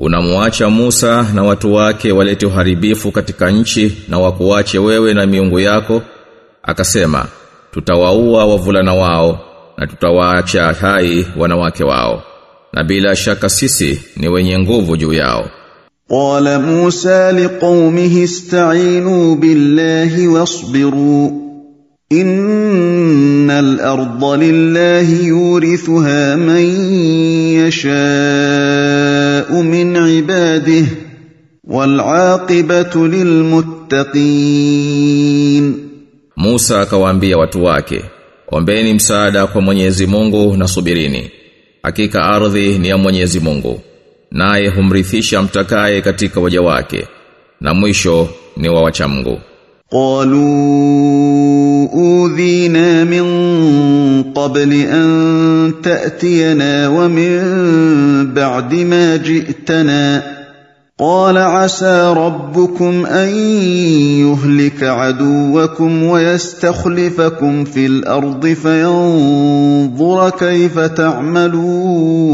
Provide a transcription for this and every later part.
unamwacha Musa na watu wake walete uharibifu katika nchi na wakuache wewe na miungu yako. Akasema, tutawaua wavulana wao na tutawaacha hai wanawake wao. Na bila shaka sisi ni wenye nguvu juu yao. Qala Musa liqaumihi ista'inu billahi wasbiru ان الارض لله يورثها من يشاء من عباده والعاقبه للمتقين Musa akawaambia watu wake ombeni msaada kwa Mwenyezi Mungu na subirini hakika ardhi ni ya Mwenyezi Mungu naye humrithisha mtakaye katika waja wake na mwisho ni wa wacha Mungu قالوا أوذينا من قبل أن تأتينا ومن بعد ما جئتنا. قال عسى ربكم أن يهلك عدوكم ويستخلفكم في الأرض فينظر كيف تعملون.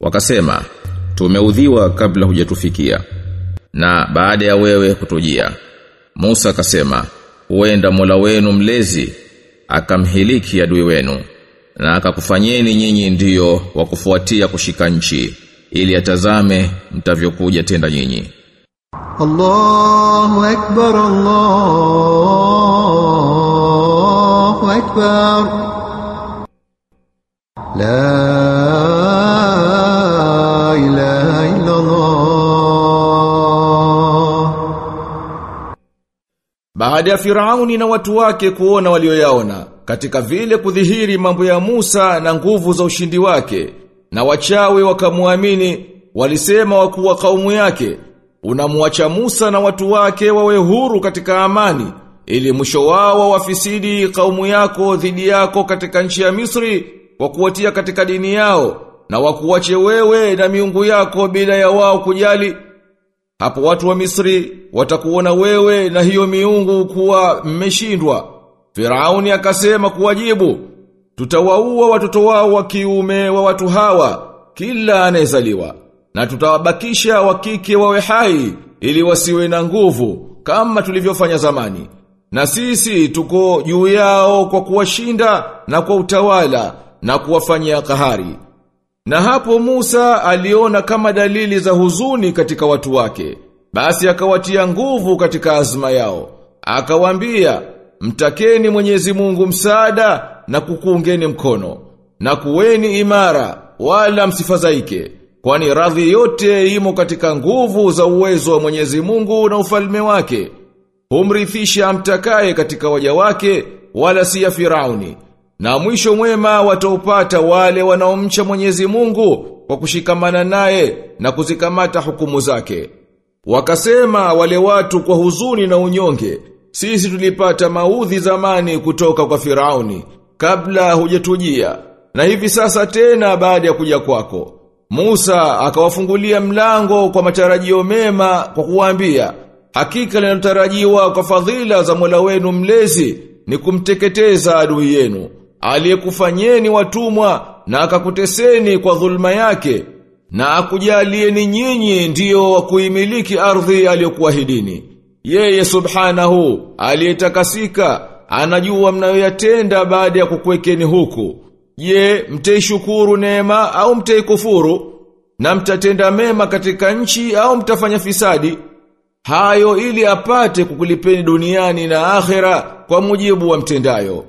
Wakasema tumeudhiwa kabla hujatufikia na baada ya wewe kutujia. Musa akasema huenda Mola wenu mlezi akamhiliki adui wenu na akakufanyeni nyinyi ndiyo wa kufuatia kushika nchi ili atazame mtavyokuja tenda nyinyi. Allahu akbar Allahu akbar. La Baada ya Firauni na watu wake kuona walioyaona katika vile kudhihiri mambo ya Musa na nguvu za ushindi wake. Na wachawi wakamwamini walisema wakuwa kaumu yake unamwacha Musa na watu wake wawe huru katika amani ili mwisho wao wafisidi kaumu yako dhidi yako katika nchi ya Misri kwa kuwatia katika dini yao na wakuwache wewe na miungu yako bila ya wao kujali hapo watu wa Misri watakuona wewe na hiyo miungu kuwa mmeshindwa. Firauni akasema kuwajibu, tutawaua watoto wao wa kiume wa watu hawa, kila anayezaliwa, na tutawabakisha wa kike wawe hai, ili wasiwe na nguvu, kama tulivyofanya zamani. Na sisi tuko juu yao kwa kuwashinda na kwa utawala na kuwafanyia kahari. Na hapo Musa aliona kama dalili za huzuni katika watu wake. Basi akawatia nguvu katika azma yao. Akawambia, mtakeni Mwenyezi Mungu msaada na kukuungeni mkono. Na kuweni imara, wala msifadhaike. Kwani radhi yote imo katika nguvu za uwezo wa Mwenyezi Mungu na ufalme wake. Humrithisha mtakaye katika waja wake, wala si ya Firauni. Na mwisho mwema wataupata wale wanaomcha Mwenyezi Mungu kwa kushikamana naye na kuzikamata hukumu zake. Wakasema wale watu kwa huzuni na unyonge, sisi tulipata maudhi zamani kutoka kwa Firauni kabla hujatujia na hivi sasa tena baada ya kuja kwako. Musa akawafungulia mlango kwa matarajio mema kwa kuwaambia, hakika linalotarajiwa kwa fadhila za Mola wenu mlezi ni kumteketeza adui yenu aliyekufanyeni watumwa na akakuteseni kwa dhulma yake na akujalieni nyinyi ndiyo wa kuimiliki ardhi aliyokuahidini. Yeye subhanahu aliyetakasika anajua mnayoyatenda baada ya kukuwekeni huku. Je mtaishukuru neema au mtaikufuru? Na mtatenda mema katika nchi au mtafanya fisadi? Hayo ili apate kukulipeni duniani na akhera kwa mujibu wa mtendayo